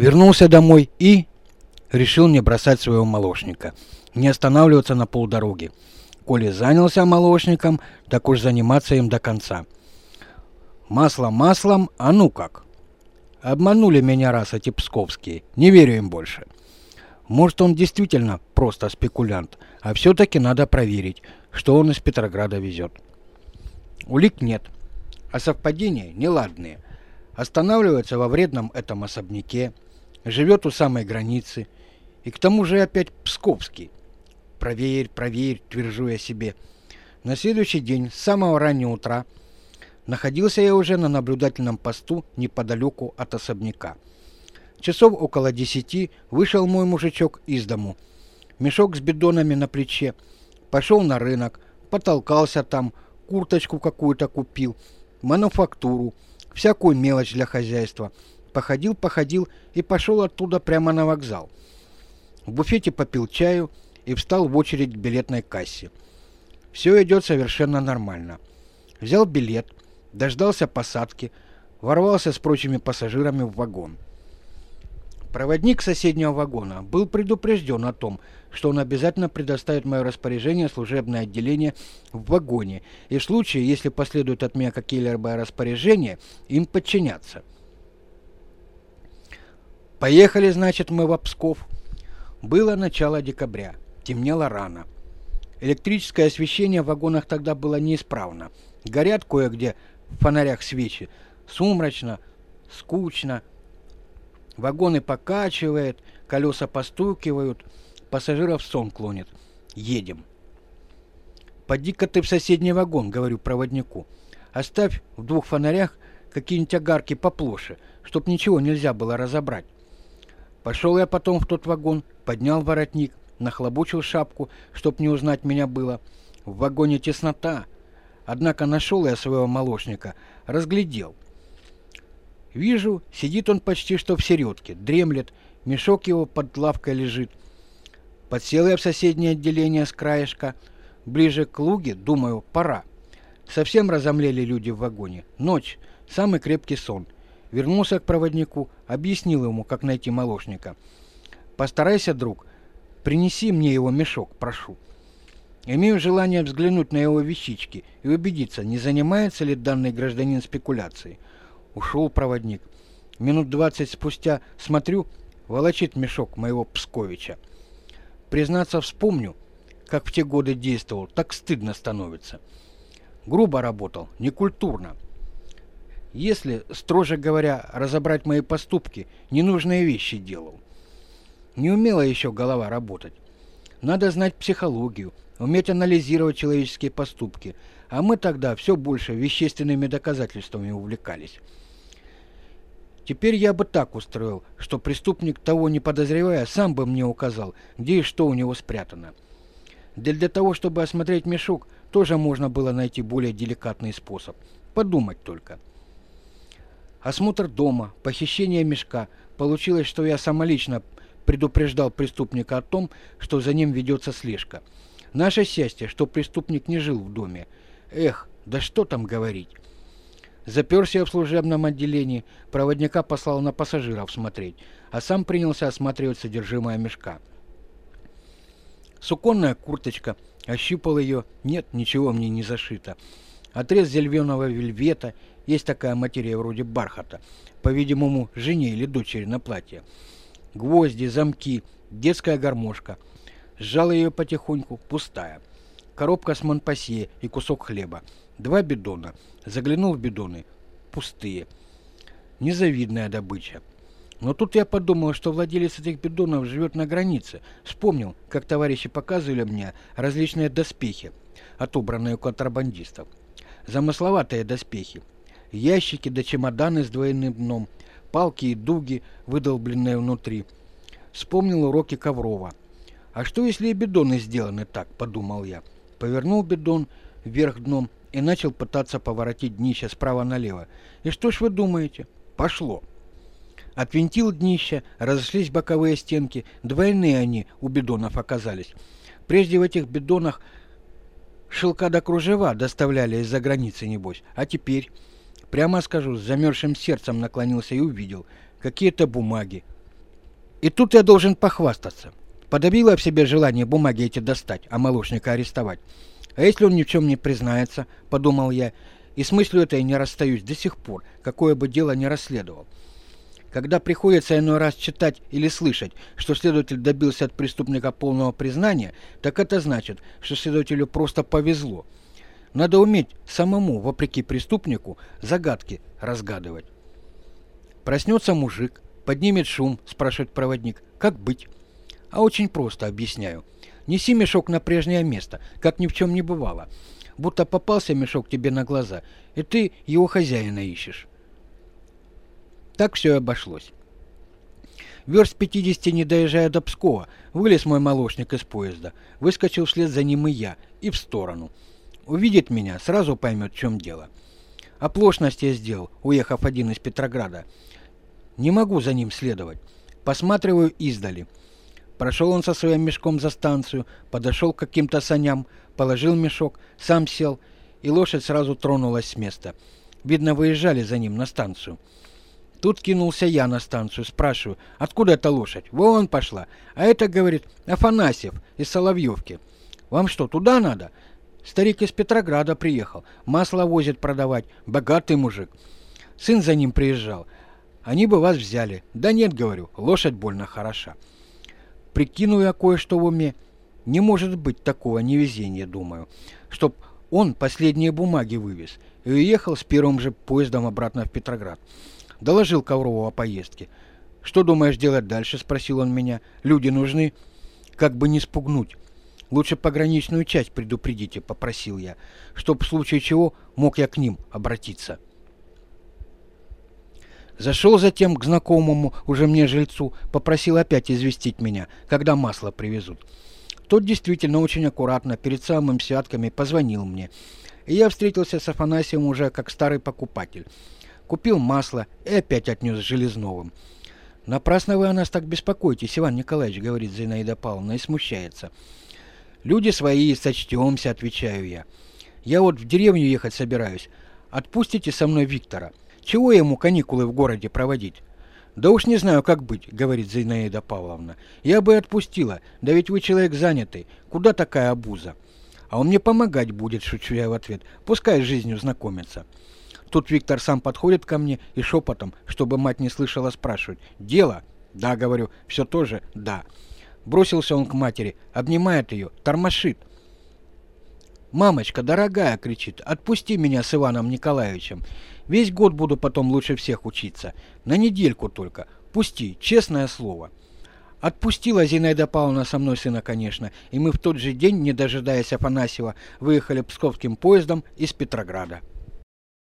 Вернулся домой и решил не бросать своего молочника, не останавливаться на полдороги. Коли занялся молочником, так уж заниматься им до конца. Масло маслом, а ну как? Обманули меня раз эти псковские, не верю им больше. Может, он действительно просто спекулянт, а все-таки надо проверить, что он из Петрограда везет. Улик нет, а совпадения неладные. Останавливается во вредном этом особняке, живет у самой границы, и к тому же опять псковский. Проверь, проверь, твержу я себе. На следующий день, с самого раннего утра, находился я уже на наблюдательном посту неподалеку от особняка. Часов около десяти вышел мой мужичок из дому. Мешок с бидонами на плече. Пошел на рынок, потолкался там, курточку какую-то купил, мануфактуру, всякую мелочь для хозяйства. Походил, походил и пошел оттуда прямо на вокзал. В буфете попил чаю и встал в очередь к билетной кассе. Все идет совершенно нормально. Взял билет, дождался посадки, ворвался с прочими пассажирами в вагон. Проводник соседнего вагона был предупрежден о том, что он обязательно предоставит мое распоряжение служебное отделение в вагоне, и в случае, если последуют от меня какие-либо распоряжения, им подчиняться. Поехали, значит, мы в Псков. Было начало декабря, темнело рано. Электрическое освещение в вагонах тогда было неисправно. Горят кое-где в фонарях свечи. Сумрачно, скучно, Вагоны покачивает, колеса постукивают, пассажиров сон клонит. Едем. «Поди-ка ты в соседний вагон», — говорю проводнику. «Оставь в двух фонарях какие-нибудь огарки поплоше, чтоб ничего нельзя было разобрать». Пошел я потом в тот вагон, поднял воротник, нахлобучил шапку, чтоб не узнать меня было. В вагоне теснота. Однако нашел я своего молочника, разглядел — Вижу, сидит он почти что в середке, дремлет, мешок его под лавкой лежит. Подсел я в соседнее отделение с краешка. Ближе к луге, думаю, пора. Совсем разомлели люди в вагоне. Ночь, самый крепкий сон. Вернулся к проводнику, объяснил ему, как найти молочника. Постарайся, друг, принеси мне его мешок, прошу. Имею желание взглянуть на его вещички и убедиться, не занимается ли данный гражданин спекуляцией. Ушел проводник. Минут двадцать спустя смотрю, волочит мешок моего Псковича. Признаться, вспомню, как в те годы действовал, так стыдно становится. Грубо работал, некультурно. Если, строже говоря, разобрать мои поступки, ненужные вещи делал. Не умела еще голова работать. Надо знать психологию, уметь анализировать человеческие поступки, а мы тогда все больше вещественными доказательствами увлекались. Теперь я бы так устроил, что преступник, того не подозревая, сам бы мне указал, где и что у него спрятано. Да для того, чтобы осмотреть мешок, тоже можно было найти более деликатный способ. Подумать только. Осмотр дома, похищение мешка. Получилось, что я самолично предупреждал преступника о том, что за ним ведется слежка. Наше счастье, что преступник не жил в доме. Эх, да что там говорить. Заперся в служебном отделении, проводника послал на пассажиров смотреть, а сам принялся осматривать содержимое мешка. Суконная курточка, ощупал ее, нет, ничего мне не зашито. Отрез зеленого вельвета, есть такая материя вроде бархата, по-видимому, жене или дочери на платье. Гвозди, замки, детская гармошка. Сжал ее потихоньку, пустая. Коробка с монпасье и кусок хлеба. Два бидона. Заглянул в бидоны. Пустые. Незавидная добыча. Но тут я подумал, что владелец этих бидонов живет на границе. Вспомнил, как товарищи показывали мне различные доспехи, отобранные у контрабандистов. Замысловатые доспехи. Ящики да чемоданы с двойным дном, палки и дуги, выдолбленные внутри. Вспомнил уроки Коврова. А что, если и бидоны сделаны так, подумал я. Повернул бидон вверх дном и начал пытаться поворотить днище справа налево. И что ж вы думаете? Пошло. Отвинтил днище, разошлись боковые стенки, двойные они у бидонов оказались. Прежде в этих бидонах шелка до кружева доставляли из-за границы, небось. А теперь, прямо скажу, с замерзшим сердцем наклонился и увидел какие-то бумаги. И тут я должен похвастаться. Подавила в себе желание бумаги эти достать, а молочника арестовать. А если он ни в чем не признается, подумал я, и с мыслью этой не расстаюсь до сих пор, какое бы дело ни расследовал. Когда приходится иной раз читать или слышать, что следователь добился от преступника полного признания, так это значит, что следователю просто повезло. Надо уметь самому, вопреки преступнику, загадки разгадывать. Проснется мужик, поднимет шум, спрашивает проводник. Как быть? А очень просто, объясняю. Неси мешок на прежнее место, как ни в чем не бывало. Будто попался мешок тебе на глаза, и ты его хозяина ищешь. Так все и обошлось. Верст 50 не доезжая до Пскова, вылез мой молочник из поезда, выскочил вслед за ним и я, и в сторону. Увидит меня, сразу поймет, в чем дело. Оплошность я сделал, уехав один из Петрограда. Не могу за ним следовать. Посматриваю издали. Прошел он со своим мешком за станцию, подошел к каким-то саням, положил мешок, сам сел, и лошадь сразу тронулась с места. Видно, выезжали за ним на станцию. Тут кинулся я на станцию, спрашиваю, откуда эта лошадь? Вон пошла. А это, говорит, Афанасьев из Соловьевки. Вам что, туда надо? Старик из Петрограда приехал. Масло возит продавать. Богатый мужик. Сын за ним приезжал. Они бы вас взяли. Да нет, говорю, лошадь больно хороша. Прикину я кое-что в уме. Не может быть такого невезения, думаю. Чтоб он последние бумаги вывез и уехал с первым же поездом обратно в Петроград. Доложил Коврову о поездке. «Что думаешь делать дальше?» – спросил он меня. «Люди нужны?» «Как бы не спугнуть. Лучше пограничную часть предупредите», – попросил я, «чтоб в случае чего мог я к ним обратиться». Зашел затем к знакомому уже мне жильцу, попросил опять известить меня, когда масло привезут. Тот действительно очень аккуратно, перед самыми святками, позвонил мне. И я встретился с Афанасием уже как старый покупатель. Купил масло и опять отнес Железновым. «Напрасно вы о нас так беспокоитесь, Иван Николаевич», — говорит Зинаида Павловна и смущается. «Люди свои, сочтемся», — отвечаю я. «Я вот в деревню ехать собираюсь. Отпустите со мной Виктора. Чего ему каникулы в городе проводить?» «Да уж не знаю, как быть», — говорит Зинаида Павловна. «Я бы отпустила, да ведь вы человек занятый. Куда такая обуза?» «А он мне помогать будет», — шучу я в ответ. «Пускай с жизнью знакомится». Тут Виктор сам подходит ко мне и шепотом, чтобы мать не слышала, спрашивает. «Дело?» «Да», — говорю, — «все тоже да». Бросился он к матери, обнимает ее, тормошит. «Мамочка, дорогая!» — кричит. «Отпусти меня с Иваном Николаевичем. Весь год буду потом лучше всех учиться. На недельку только. Пусти, честное слово». Отпустила Зинаида Павловна со мной сына, конечно, и мы в тот же день, не дожидаясь Афанасьева, выехали псковским поездом из Петрограда.